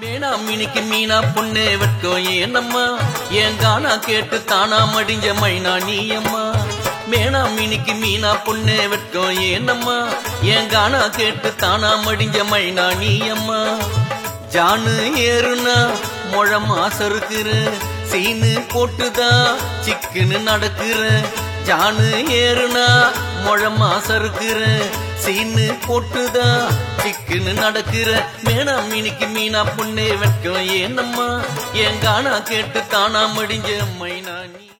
மேனா மினிக்கு மீனா பொண்ணு வெட்கம் ஏனம்மா? என் கானா கேட்டு தானா மடிஞ்ச மைனா நீயம்மா? மேனா மினிக்கு மீனா பொண்ணு வெட்கம் ஏனம்மா? என் கானா கேட்டு தானா மடிஞ்ச மைனா நீயம்மா? ஜானு ஏறுனா முழமா சறுக்குற சீனு போட்டுதான் சிக்குன்னு நடக்குற. ஜானு ஏறுனா முழமா சறுக்குற சீனு போட்டுதான் சிக்குன்னு நடக்கிற மேனா மீனிக்கு மீனா பொண்ணே வெட்கம் ஏனம்மா என் காணா கேட்டு தானா மடிஞ்ச மைனா